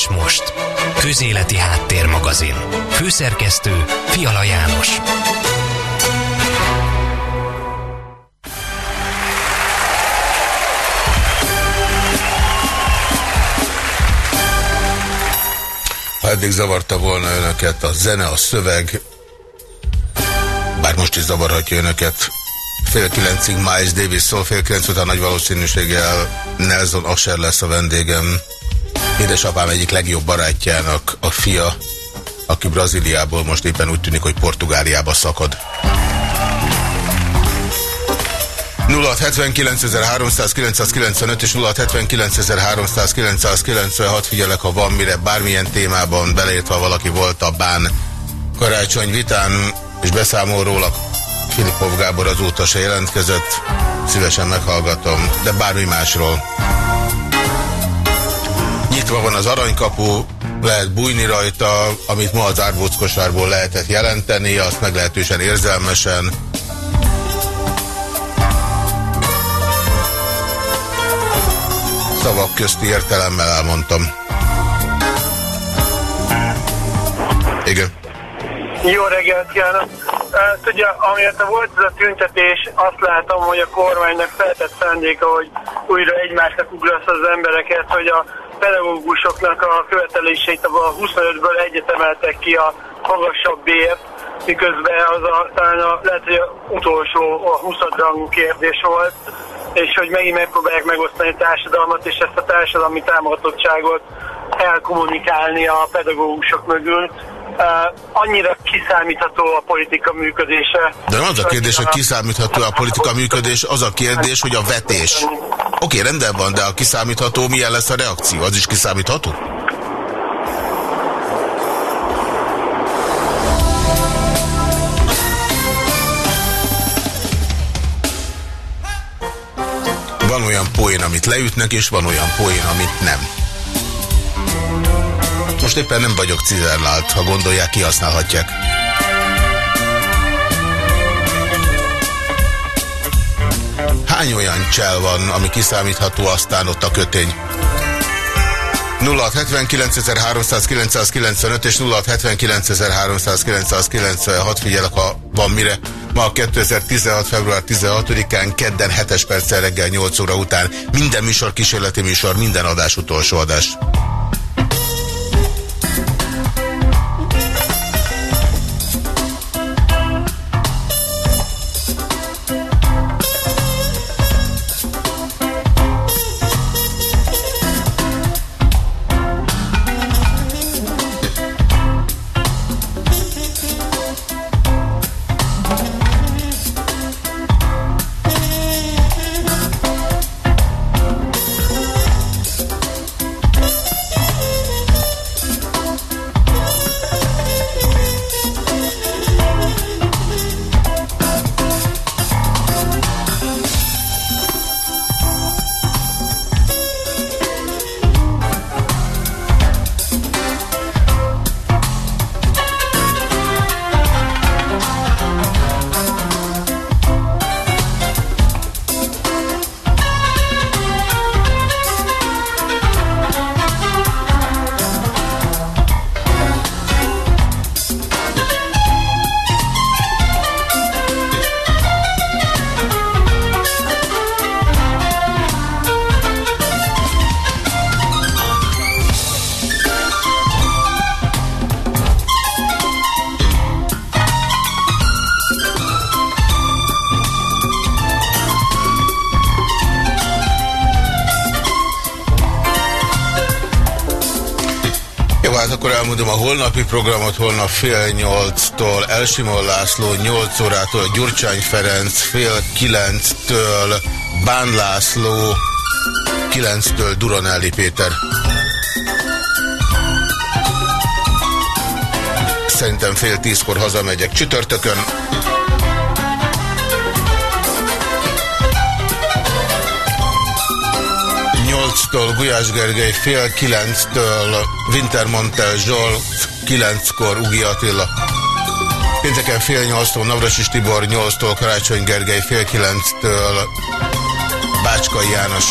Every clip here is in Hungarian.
és most. Közéleti Háttérmagazin. Főszerkesztő Fiala János. Ha eddig zavarta volna önöket a zene, a szöveg, bár most is zavarhatja önöket, fél kilencig Miles Davis szól, fél kilenc után nagy valószínűséggel Nelson Asher lesz a vendégem. Édesapám egyik legjobb barátjának a fia, aki Brazíliából most éppen úgy tűnik, hogy Portugáliába szakad. 0679.395 és 0679.396 figyelek, ha van mire bármilyen témában beleértve, valaki volt a bán karácsony vitán, és beszámol róla Filipov Gábor azóta se jelentkezett, szívesen meghallgatom, de bármi másról. Nyitva van az aranykapu, lehet bújni rajta, amit ma az árbóckosárból lehetett jelenteni, azt meglehetősen érzelmesen, szavak közti értelemmel elmondtam. Igen. Jó reggelt kívánok! Tudja, amiért volt ez a tüntetés, azt látom, hogy a kormánynak feltett szándéka, hogy újra egymásnak ugrasz az embereket, hogy a pedagógusoknak a követeléseit a 25-ből egyet emeltek ki a magasabb bért, miközben az a, talán a, lehet, hogy a utolsó, a 20 rangú kérdés volt, és hogy megint megpróbálják megosztani a társadalmat, és ezt a társadalmi támogatottságot elkommunikálni a pedagógusok mögül. Annyira kiszámítható a politika működése. De nem az a kérdés, hogy kiszámítható a politika működés, az a kérdés, hogy a vetés. Oké, okay, rendben van, de a kiszámítható, milyen lesz a reakció? Az is kiszámítható? Van olyan poén, amit leütnek, és van olyan poén, amit nem. Most éppen nem vagyok cizellált, ha gondolják, kihasználhatják. Hány olyan csel van, ami kiszámítható, aztán ott a kötény? 0679.395 és 0679.396 figyelek, ha van mire. Ma 2016. február 16-án, kedden 7-es perccel reggel 8 óra után minden műsor kísérleti műsor, minden adás utolsó adás. Elmondom a holnapi programot, holnap fél nyolctól Elsimon László, nyolc órától Gyurcsány Ferenc, fél kilenctől Bán László, kilenctől Duronelli Péter. Szerintem fél tízkor hazamegyek csütörtökön. Nyolctól Gulyás Gergely, fél kilenctől Wintermantel Zsolt, kilenckor Ugi Attila. Pénteken fél nyolctól Navrasis Tibor, nyolctól Karácsony Gergely, fél kilenctől Bácskai János.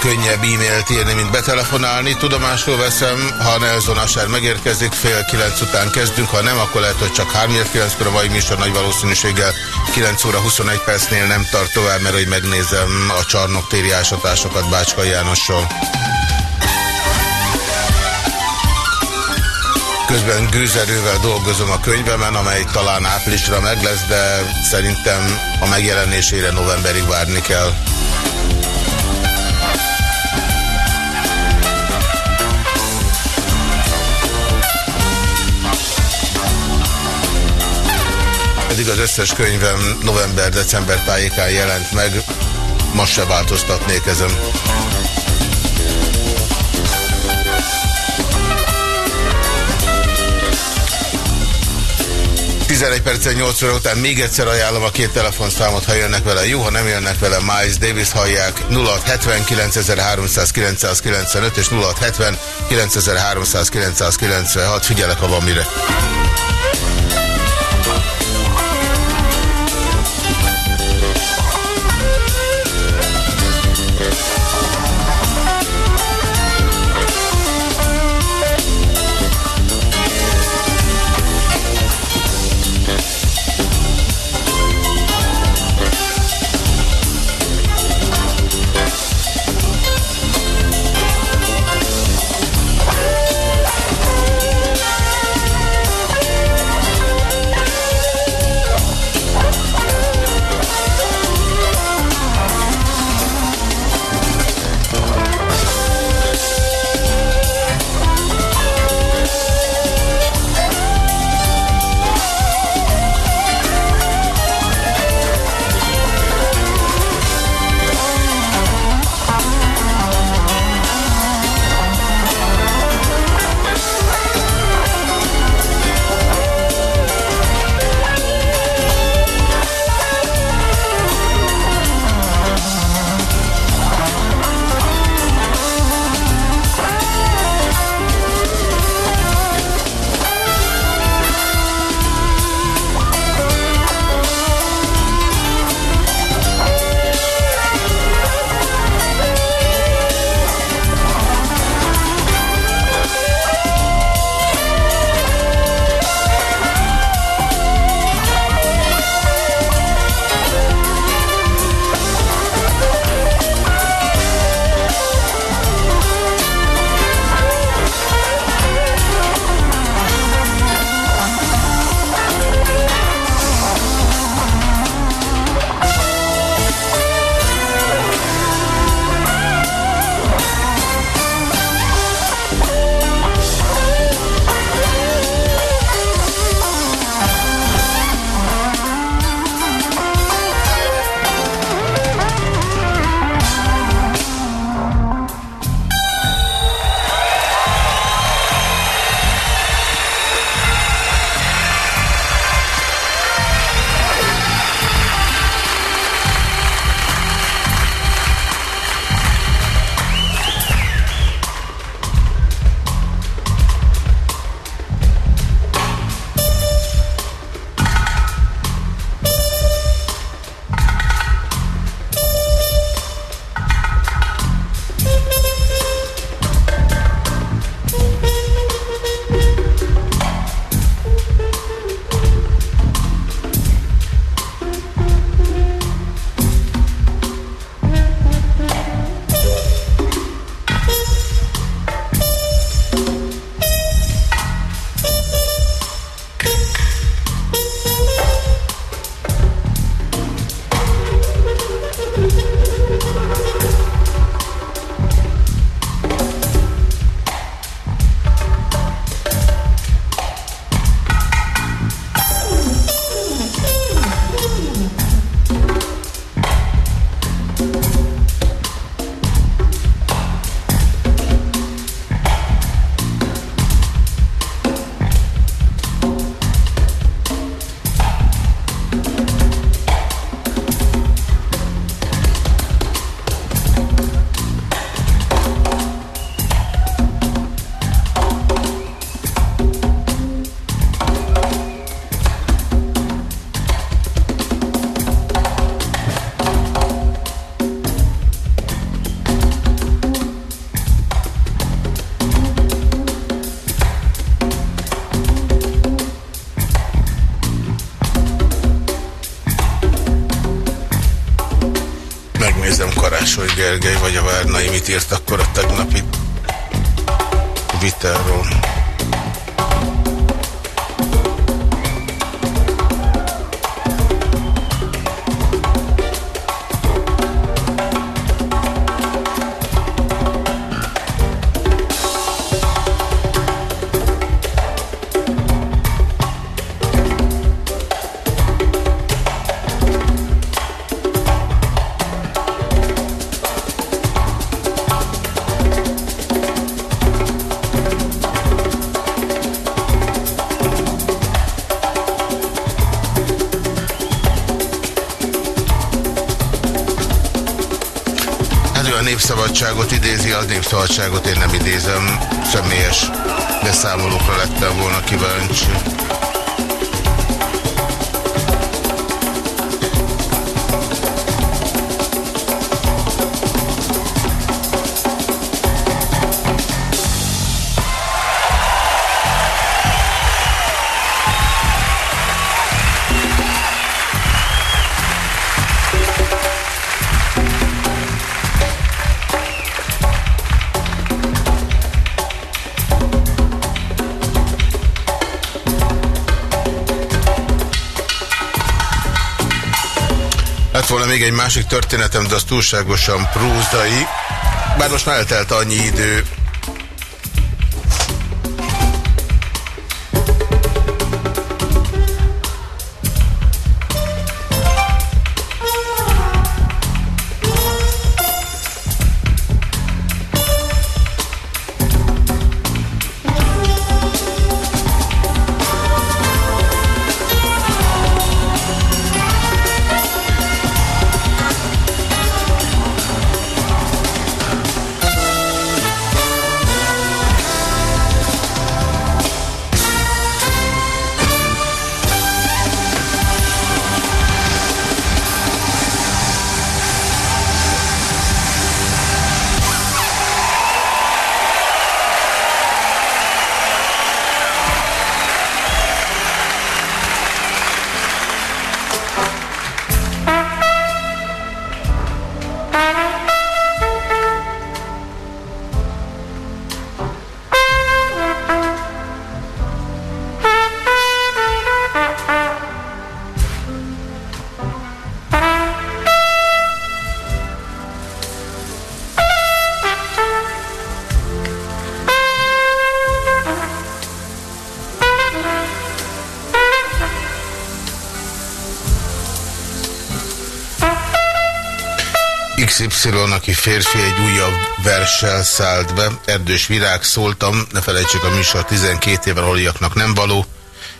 Könnyebb e-mailt írni, mint betelefonálni. Tudomásul veszem, ha Nelson Asár megérkezik, fél kilenc után kezdünk, ha nem, akkor lehet, hogy csak 3 kilenckor a mai műsor nagy valószínűséggel 9 óra 21 percnél nem tart tovább, mert hogy megnézem a csarnoktéri ásatásokat Bácska Jánossal. Közben gőzerővel dolgozom a könyvemen, amely talán áprilisra meg lesz, de szerintem a megjelenésére novemberig várni kell. Eddig az összes könyvem november-december tájékán jelent meg, most se változtatnék ezen. 11 perccel 8 óra után még egyszer ajánlom a két telefonszámot, ha jönnek vele. Jó, ha nem jönnek vele, Miles Davis hallják 0670 és 0670 Figyelek, ha van mire. hiszem Karácsony Gergely vagy a Várnai mit írt akkor a tegnapi vitáról. Népszabadságot én nem idézem. Személyes beszámolókra lettem volna kíváncsi. Egy másik történetem, de az túlságosan prózai. Bár most már eltelt annyi idő, férfi egy újabb verssel szállt be. Erdős virág szóltam, ne felejtsük a műsor 12 éven aliaknak nem való.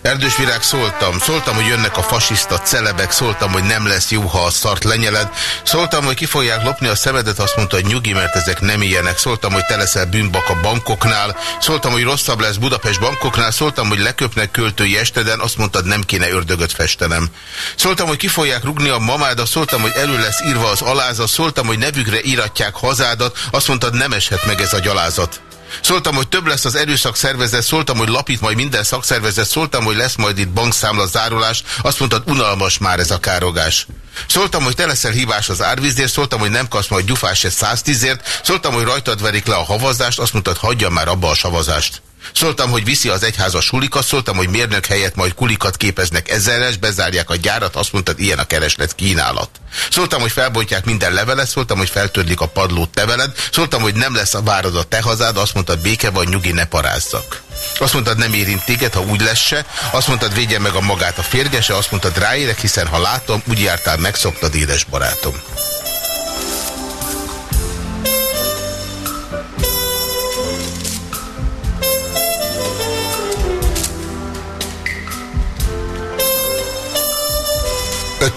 Erdős virág szóltam, szóltam, hogy jönnek a fasiszta celebek, szóltam, hogy nem lesz jó, ha a szart lenyeled, szóltam, hogy ki fogják lopni a szemedet, azt mondta, hogy nyugi, mert ezek nem ilyenek, szóltam, hogy te leszel bűnbak a bankoknál, szóltam, hogy rosszabb lesz Budapest bankoknál, szóltam, hogy leköpnek költői esteden, azt mondtad, nem kéne ördögöt festenem. Szóltam, hogy ki fogják rugni a mamáda, szóltam, hogy elő lesz írva az aláza, szóltam, hogy nevükre íratják hazádat, azt mondtad, nem eshet meg ez a gyalázat. Szóltam, hogy több lesz az erőszak szervezet, szóltam, hogy lapít majd minden szakszervezet, szóltam, hogy lesz majd itt bankszámla zárulás, azt mondtad, unalmas már ez a károgás. Szóltam, hogy te leszel hibás az árvízért, szóltam, hogy nem kapsz majd gyufás egy 110-ért, szóltam, hogy rajtad verik le a havazást, azt mondtad, hagyja már abba a savazást. Szóltam, hogy viszi az egyházas sulikat, szóltam, hogy mérnök helyett majd kulikat képeznek ezerres, bezárják a gyárat, azt mondtad, ilyen a kereslet kínálat. Szóltam, hogy felbontják minden levelet, szóltam, hogy feltörlik a padlót te veled, szóltam, hogy nem lesz a várod a te hazád, azt mondtad, béke vagy, nyugi, ne parázzak. Azt mondtad, nem érint téged, ha úgy lesz se. Azt mondtad, védje meg a magát a férgese. Azt mondtad, ráérek, hiszen ha látom, úgy jártál, megszoktad, édes barátom.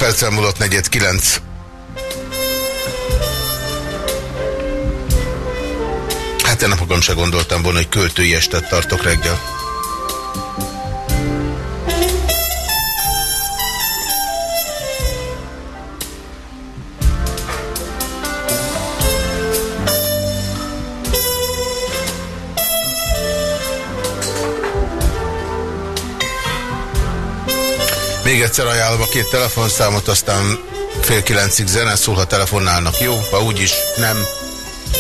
Perccel múlott negyed 9. Hát én magam se gondoltam volna, hogy költői estet tartok reggel. Még egyszer ajánlom a két telefonszámot, aztán fél kilencig zene, szól, ha telefonálnak. Jó, ha úgyis nem,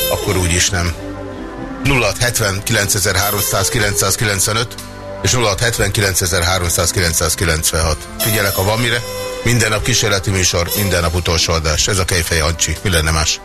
akkor úgyis nem. 0670 9395 és 0679 Figyelek, ha van mire. Minden nap kísérleti műsor, minden nap utolsó adás. Ez a Kejfej Ancsi. Mi lenne más?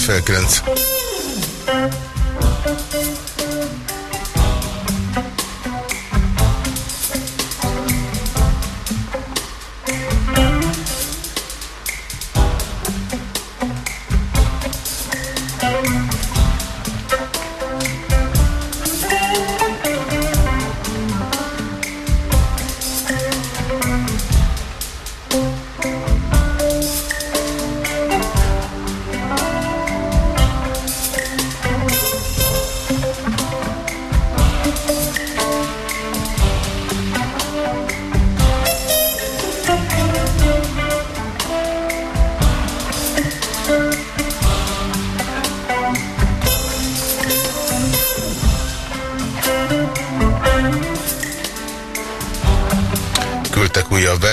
Fél kilenc.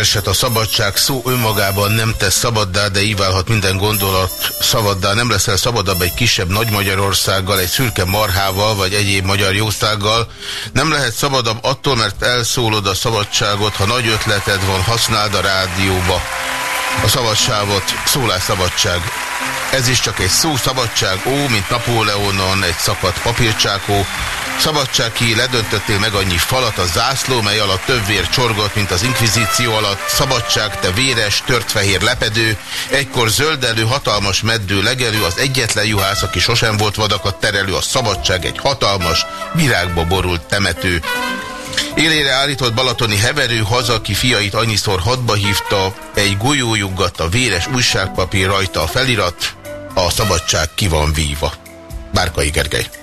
Verset. A szabadság szó önmagában nem tesz szabaddá, de íválhat minden gondolat szabaddá. Nem leszel szabadabb egy kisebb Nagy Magyarországgal, egy szürke marhával, vagy egyéb magyar jószággal. Nem lehet szabadabb attól, mert elszólod a szabadságot, ha nagy ötleted van, használd a rádióba a szabadságot, szólásszabadság. Ez is csak egy szó, szabadság, ó, mint Napóleonon egy szakadt papírcsákó. Szabadság ki, ledöntöttél meg annyi falat a zászló, mely alatt több vér csorgott, mint az inkvizíció alatt. Szabadság, te véres, tört fehér lepedő, egykor zöldelő, hatalmas meddő legelő, az egyetlen juhász, aki sosem volt vadakat terelő, a szabadság egy hatalmas, virágba borult temető. Élére állított balatoni heverő haza, ki fiait annyiszor hadba hívta, egy golyójuggatta véres újságpapír rajta a felirat, a szabadság ki van víva. Bárkai Gergely.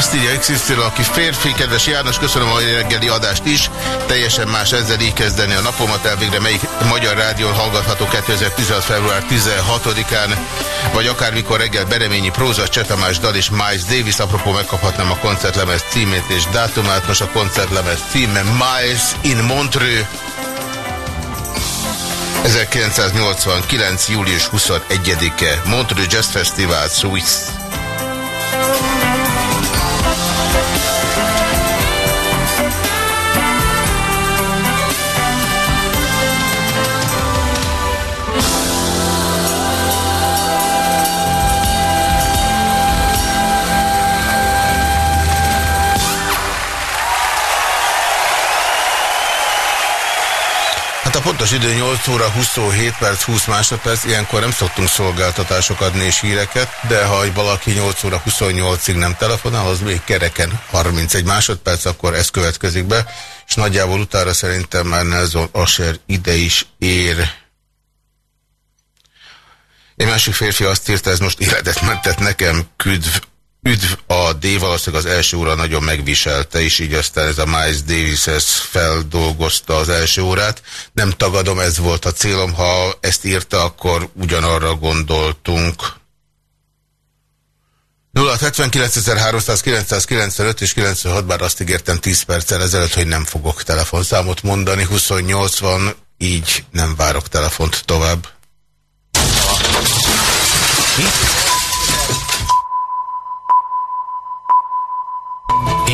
Azt írja XY, aki férfi, kedves János, köszönöm a reggeli adást is. Teljesen más ezzel így kezdeni a napomat. Elvégre melyik magyar rádión hallgatható 2016. február 16-án, vagy akármikor reggel Bereményi Próza, Csetamás Dal és Miles Davis. Apropó megkaphatnám a koncertlemez címét és dátumát. Most a koncertlemez címe Miles in Montreux. 1989. július 21-e Montreux Jazz Festival Swiss. A pontos idő 8 óra 27 perc 20 másodperc, ilyenkor nem szoktunk szolgáltatásokat adni és híreket, de ha valaki 8 óra 28-ig nem telefonál, az még kereken 31 másodperc, akkor ez következik be, és nagyjából utára szerintem már Nelson Asher ide is ér. Egy másik férfi azt írta, ez most életet mentett nekem, küdv Üdv a D, valószínűleg az első óra nagyon megviselte, és így aztán ez a Miles Davis ez feldolgozta az első órát. Nem tagadom, ez volt a célom, ha ezt írta, akkor ugyanarra gondoltunk. 079.395 és 96, bár azt ígértem 10 perccel ezelőtt, hogy nem fogok telefonszámot mondani, 28 van, így nem várok telefont tovább. Mi?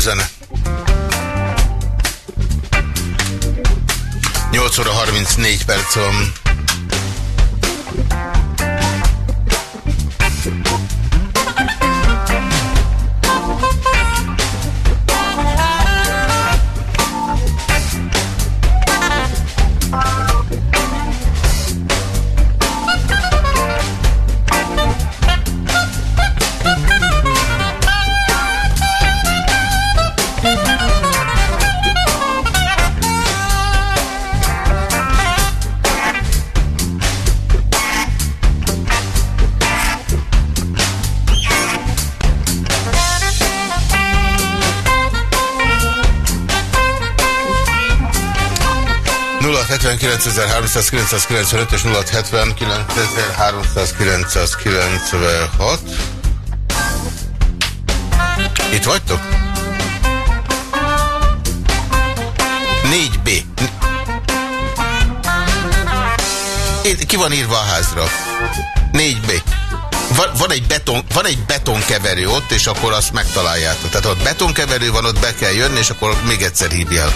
Zene. 8 óra 34 perc van. 069.395 és 079.396. Itt vagytok? 4B. Itt ki van írva a házra? 4B. Van, egy beton, van egy betonkeverő ott, és akkor azt megtaláljátok. Tehát ott betonkeverő van, ott be kell jönni, és akkor még egyszer hívjál.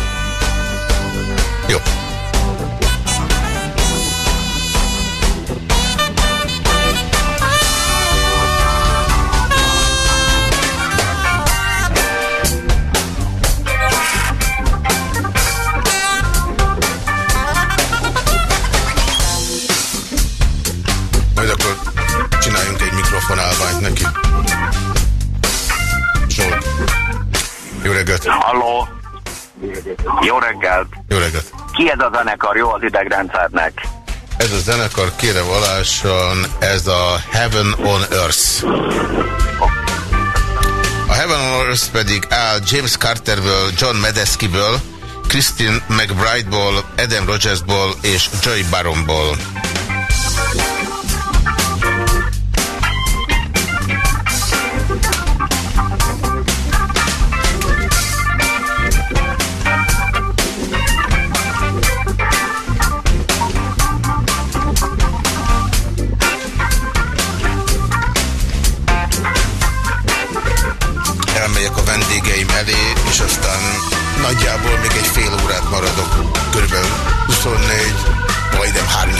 Jó. Ki ez a zenekar? Jó az idegrendszernek? Ez a zenekar kére valáson, ez a Heaven on Earth. A Heaven on Earth pedig áll James Carterből, John Medeskiből, Christine McBrideból, Adam Rogersból és Joy Baronból. Nagyjából még egy fél órát maradok, körülbelül 24, majdnem 3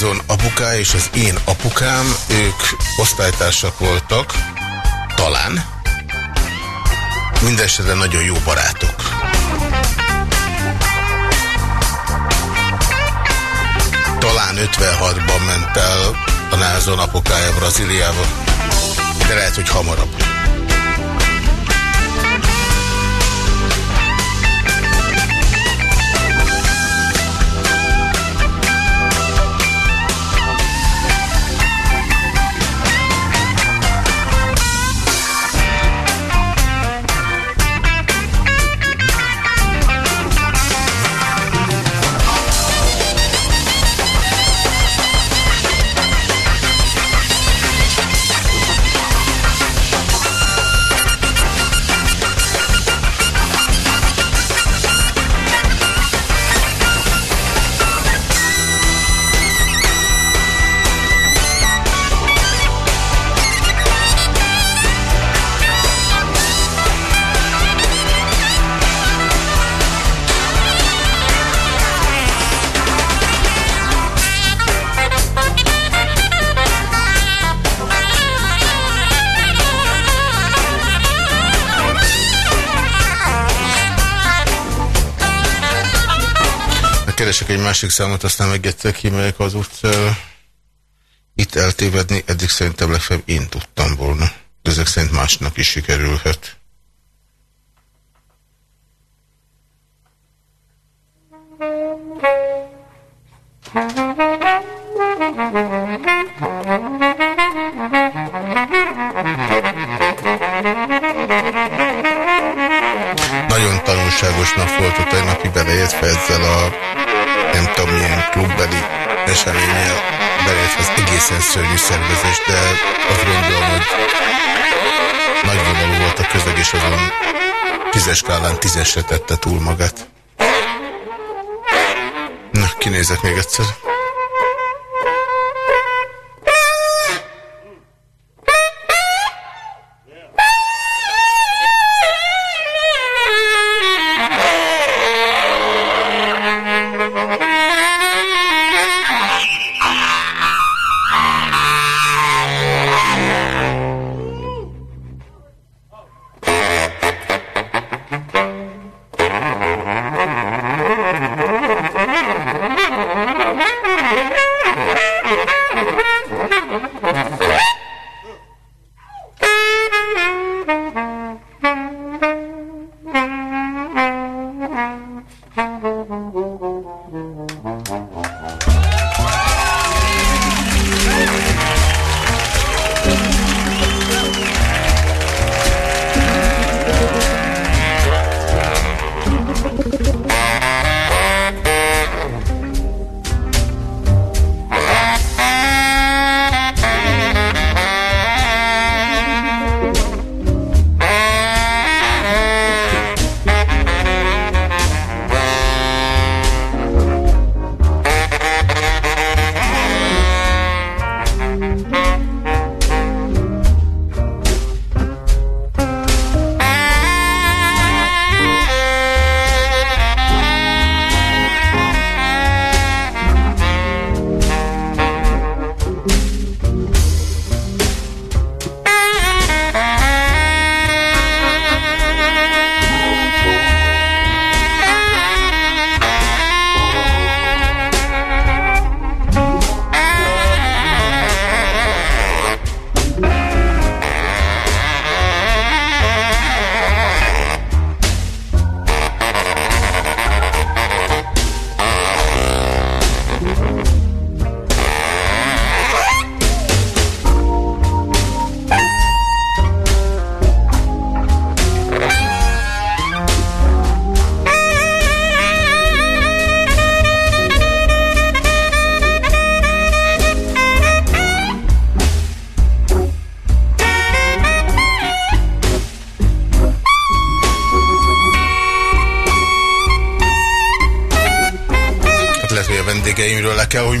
Nelson apuká és az én apukám, ők osztálytársak voltak, talán. Mindenesetre nagyon jó barátok. Talán 56-ban ment el a Nelson apukája Brazíliába, de lehet, hogy hamarabb. Keresek egy másik számot, aztán megjettek ki, melyek az utcára. Itt eltévedni, eddig szerintem legfeljebb én tudtam volna. De ezek szerint másnak is sikerülhet. Nagyon tanulságos nap volt a tegnapi beleértve ezzel a klubbeli eseményel belépve az egészen szörnyű szervezés, de azt gondolom, hogy nagy volt a közeg, és azon tízes skálán tízesre tette túl magát. Na, kinézek még egyszer. Thank you.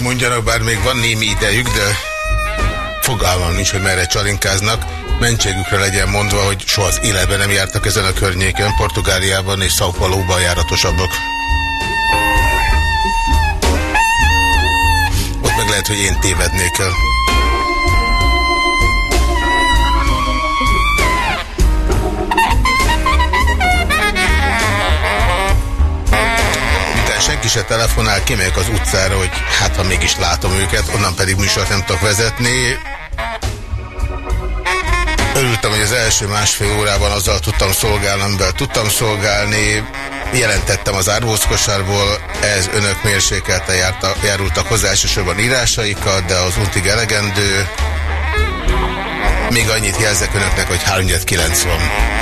Mondjanak, bár még van némi idejük, de fogalmam nincs, hogy merre csalinkáznak. Mentségükre legyen mondva, hogy soha az életben nem jártak ezen a környéken, Portugáliában és São Paulo-ban járatosabbak. Ott meg lehet, hogy én tévednék el. Senki se telefonál, kimegyek az utcára, hogy hát ha mégis látom őket, onnan pedig műsort nem tudok vezetni. Örültem, hogy az első másfél órában azzal tudtam szolgálni, amivel tudtam szolgálni. Jelentettem az árvózkosárból, ez önök mérsékelte járta, járultak hozzá elsősorban írásaikat, de az untig elegendő. Még annyit jelzek önöknek, hogy 390. van.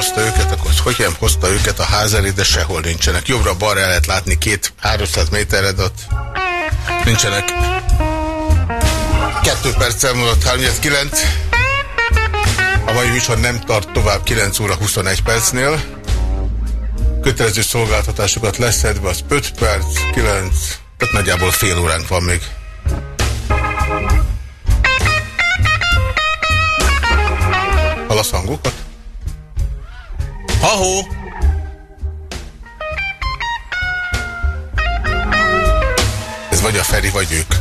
Hozta őket, akkor hogy nem hozta őket a ház elé, de sehol nincsenek. Jobbra-balra lehet látni két 300 méterre, de ott nincsenek. Kettő perccel múlott 39. A mai műsor nem tart tovább 9 óra 21 percnél. Kötelező szolgáltatásokat leszedve az 5 perc, 9, tehát nagyjából fél óránk van még. Hallasz hangokat? Ha-ho! Ez vagy a Feri, vagy ők.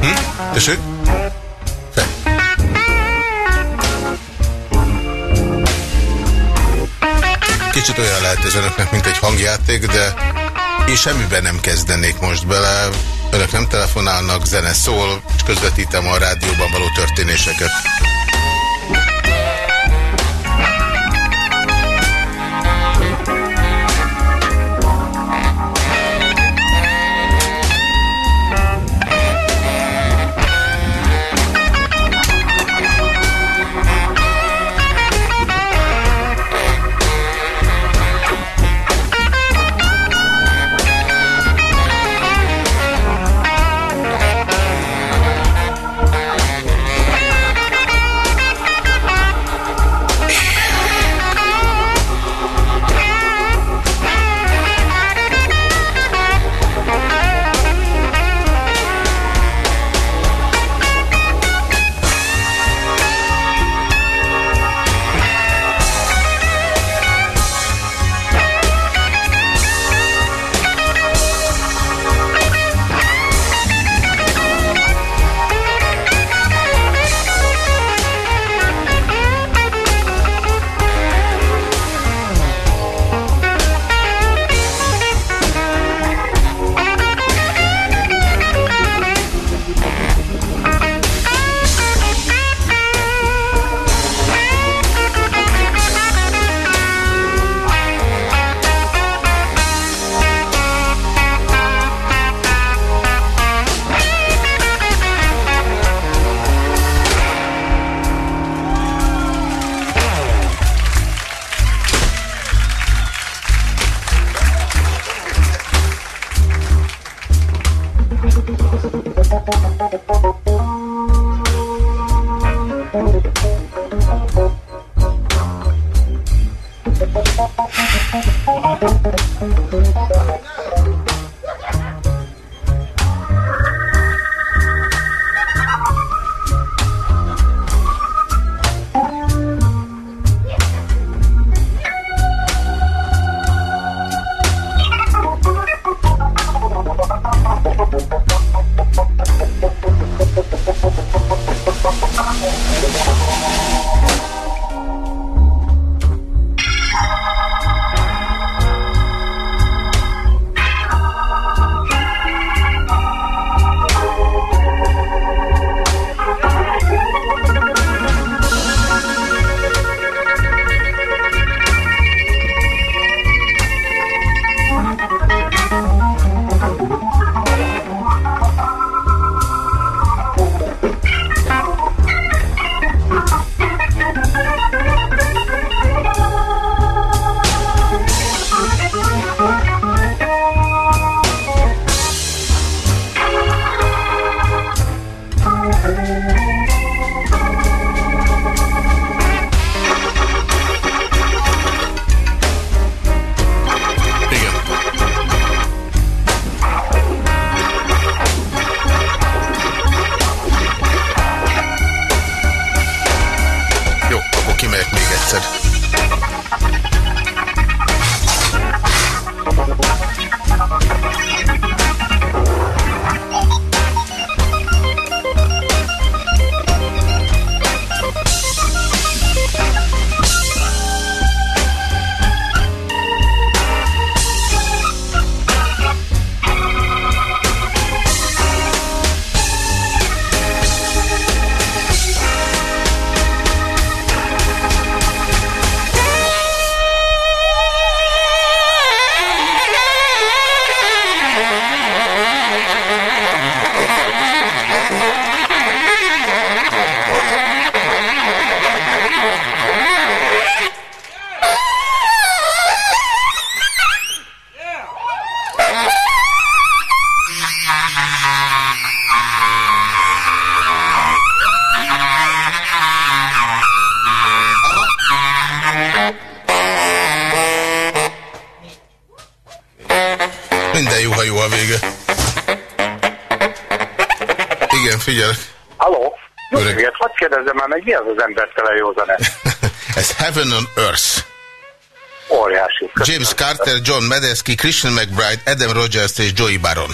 Hm? Tessék? Kicsit olyan lehet ez önöknek, mint egy hangjáték, de én semmiben nem kezdenék most bele. Önök nem telefonálnak, zene szól, és közvetítem a rádióban való történéseket. Mi az az embertelen jó zene? Ez Heaven on Earth. Óriási. Köszönöm. James Carter, John Medeski, Christian McBride, Adam Rogers és Joey Baron.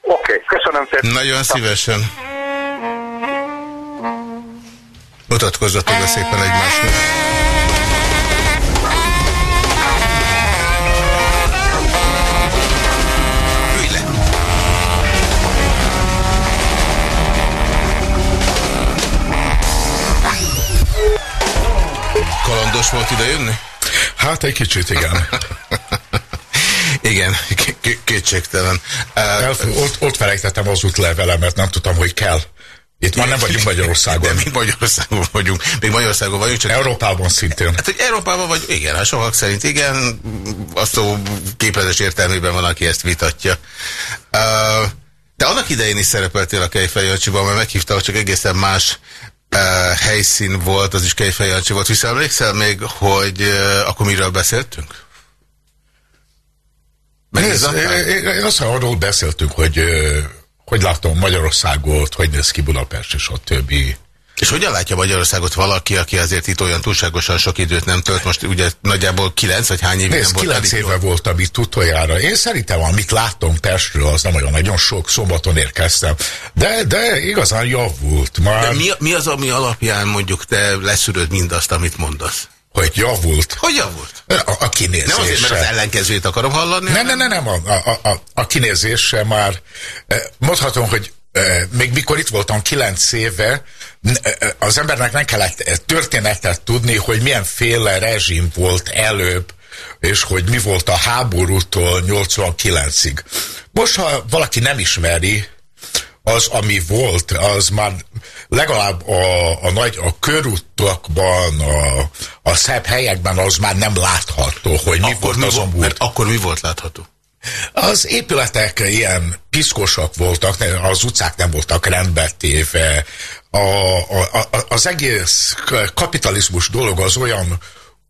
Oké, okay, köszönöm szépen. Nagyon szívesen. Mutatkozzatok szépen egymásnak. Kalandos volt ide jönni? Hát egy kicsit, igen. Igen, kétségtelen. Elf, ott, ott felejtettem az útlevelemet, nem tudtam, hogy kell. Itt már nem vagyunk Magyarországon. De mi Magyarországon vagyunk. Még Magyarországon vagyunk, csak Európában szintén. Hát, hogy Európában vagy, igen, hát sokak szerint igen, azt a képletes értelmében van, aki ezt vitatja. Uh, te annak idején is szerepeltél a Kejfej Jancsiban, mert meghívta, csak egészen más helyszín volt, az is Kejfej Jancsi volt. Visszaemlékszel még, hogy akkor miről beszéltünk? Nézd, én, azt arról beszéltünk, hogy hogy látom Magyarországot, hogy néz ki Budapest és a többi. És hogyan látja Magyarországot valaki, aki azért itt olyan túlságosan sok időt nem tölt? Most ugye nagyjából kilenc, vagy hány évig Nézd, nem volt kilenc elég éve voltam itt utoljára. Én szerintem, amit láttam Pestről, az nem olyan nagyon sok, szombaton érkeztem. De, de igazán javult. Már, De mi, mi az, ami alapján mondjuk te leszűröd mindazt, amit mondasz? hogy javult. Hogy javult? A, a kinézése. Nem azért, mert az ellenkezőjét akarom hallani. Nem, nem, nem, nem, a, a, a, a kinézése már, eh, mondhatom, hogy eh, még mikor itt voltam kilenc éve, az embernek nem kellett történetet tudni, hogy milyen féle rezsim volt előbb, és hogy mi volt a háborútól 89-ig. Most, ha valaki nem ismeri, az, ami volt, az már legalább a, a nagy, a körutakban, a, a szebb helyekben az már nem látható, hogy mi akkor volt mi azon volt. mert akkor mi volt látható? Az épületek ilyen piszkosak voltak, az utcák nem voltak rendbe téve. A, a, a, az egész kapitalizmus dolog az olyan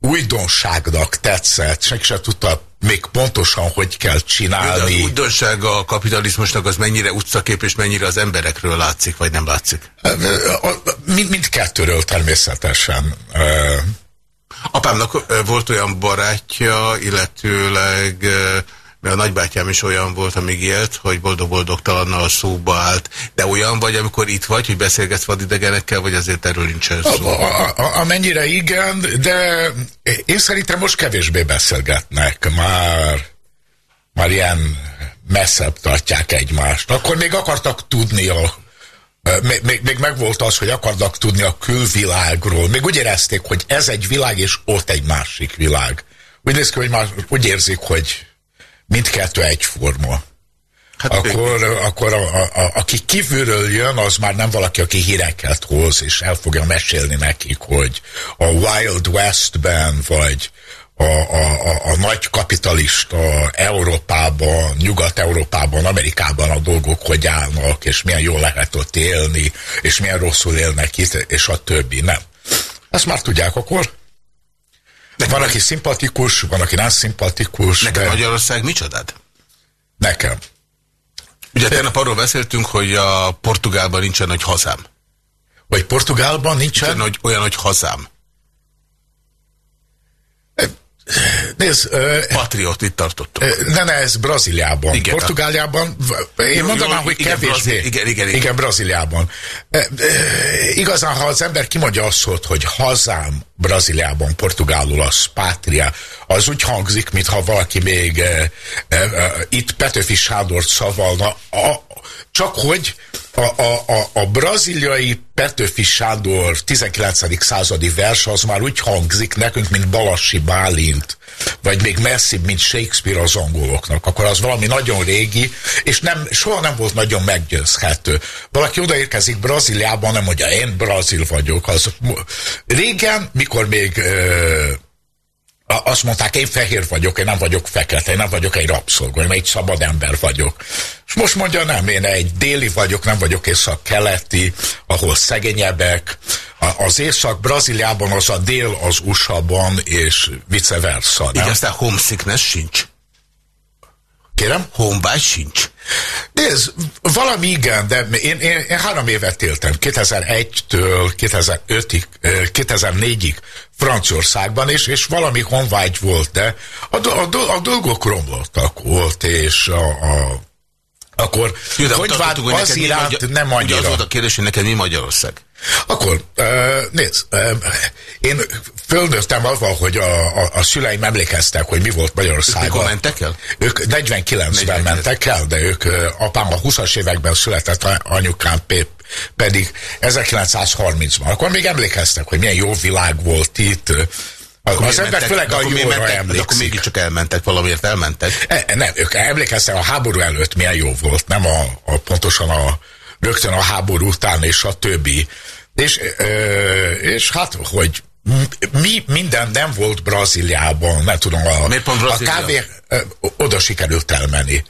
újdonságnak tetszett, senki sem tudta még pontosan, hogy kell De az csinálni. újdonsága a kapitalizmusnak az mennyire utcakép és mennyire az emberekről látszik, vagy nem látszik? Mind, mindkettőről természetesen. Apámnak volt olyan barátja, illetőleg mert a nagybátyám is olyan volt, amíg élt, hogy boldog-boldogtalannal szóba állt. De olyan vagy, amikor itt vagy, hogy beszélgetsz vadidegenekkel, vagy azért erről nincsen szó? A, a, amennyire igen, de én szerintem most kevésbé beszélgetnek, már, már ilyen messzebb tartják egymást. Akkor még akartak tudni a még, még, még megvolt az, hogy akarnak tudni a külvilágról. Még úgy érezték, hogy ez egy világ, és ott egy másik világ. Úgy néz ki, hogy már úgy érzik, hogy mindkettő egyforma. Hát, Akkor, akkor a, a, a, aki kívülről jön, az már nem valaki, aki híreket hoz, és el fogja mesélni nekik, hogy a Wild Westben, vagy a, a, a, a nagy kapitalista Európában, Nyugat-Európában, Amerikában a dolgok hogy állnak, és milyen jól lehet ott élni, és milyen rosszul élnek itt, és a többi. Nem. Ezt már tudják akkor. Van, aki szimpatikus, van, aki nem szimpatikus. Neked de Magyarország micsodád? Nekem. Ugye tegnap arról beszéltünk, hogy a Portugálban nincsen nagy hazám. Vagy Portugálban nincsen? Nincsen hogy, olyan, hogy hazám. Nézd, Patriot, itt tartottuk. ne, ne, ez Brazíliában. Igen. Portugáliában, én Jó, mondanám, jó, hogy igen, kevésbé. Igen, igen, igen. igen, Brazíliában. Igazán, ha az ember kimondja azt, hogy hazám Brazíliában, portugálul az pátria, az úgy hangzik, mintha valaki még ö, ö, ö, itt Petőfi Sándort szavalna, a, csak hogy a, a, a, a braziliai Petőfi Sándor 19. századi vers az már úgy hangzik nekünk, mint Balassi Bálint, vagy még messzibb, mint Shakespeare az angoloknak. Akkor az valami nagyon régi, és nem, soha nem volt nagyon meggyőzhető. Valaki odaérkezik Brazíliában, nem mondja, én brazil vagyok. Az, régen, mikor még azt mondták, én fehér vagyok, én nem vagyok fekete, én nem vagyok egy rabszolga, én egy szabad ember vagyok. És most mondja, nem, én egy déli vagyok, nem vagyok észak-keleti, ahol szegényebbek. Az észak-Brazíliában az a dél az USA-ban, és vice versa, Így nem? aztán homesickness sincs. Kérem? Honvágy sincs. Nézd, valami igen, de én, én, én három évet éltem, 2001-től 2005-ig, 2004-ig Franciaországban, és, és valami honvágy volt, de a, a, a dolgok romlottak volt, és a, a akkor Jó, de hogy vált az iránt magyar, nem annyira. Ugye az volt a kérdés, hogy neked mi Magyarország? Akkor, nézd, én fölnőttem avval, hogy a, a, a szüleim emlékeztek, hogy mi volt Magyarországon. Ők mentek el? Ők 49-ben mentek el, de ők, apám a 20-as években született, anyukám pedig 1930-ban. Akkor még emlékeztek, hogy milyen jó világ volt itt, akkor az ember főleg a jóra mentek, emlékszik. Akkor mégiscsak elmentek, valamiért elmentek? E, nem, ők emlékeztek a háború előtt milyen jó volt, nem a, a pontosan a rögtön a háború után és a többi. És, ö, és hát, hogy mi minden nem volt Brazíliában, nem tudom, a, Miért pont a kávé, ö, oda sikerült elmenni.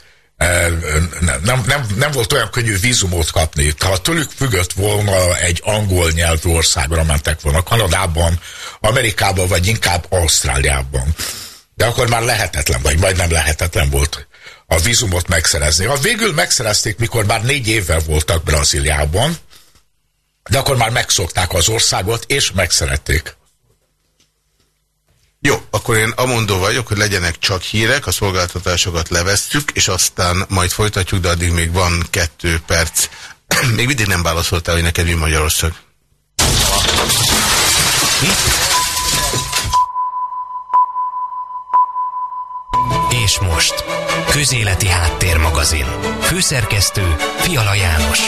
Nem, nem, nem volt olyan könnyű vízumot kapni. Ha tőlük függött volna egy angol nyelvű országra mentek volna, Kanadában, Amerikában, vagy inkább Ausztráliában. De akkor már lehetetlen, vagy majdnem lehetetlen volt a vízumot megszerezni. Ha végül megszerezték, mikor már négy évvel voltak Brazíliában, de akkor már megszokták az országot, és megszerették. Jó, akkor én amondó vagyok, hogy legyenek csak hírek, a szolgáltatásokat levesszük, és aztán majd folytatjuk, de addig még van kettő perc. még mindig nem válaszoltál, hogy neked mi Magyarország. És most, Közéleti Háttérmagazin. Főszerkesztő Fiala János.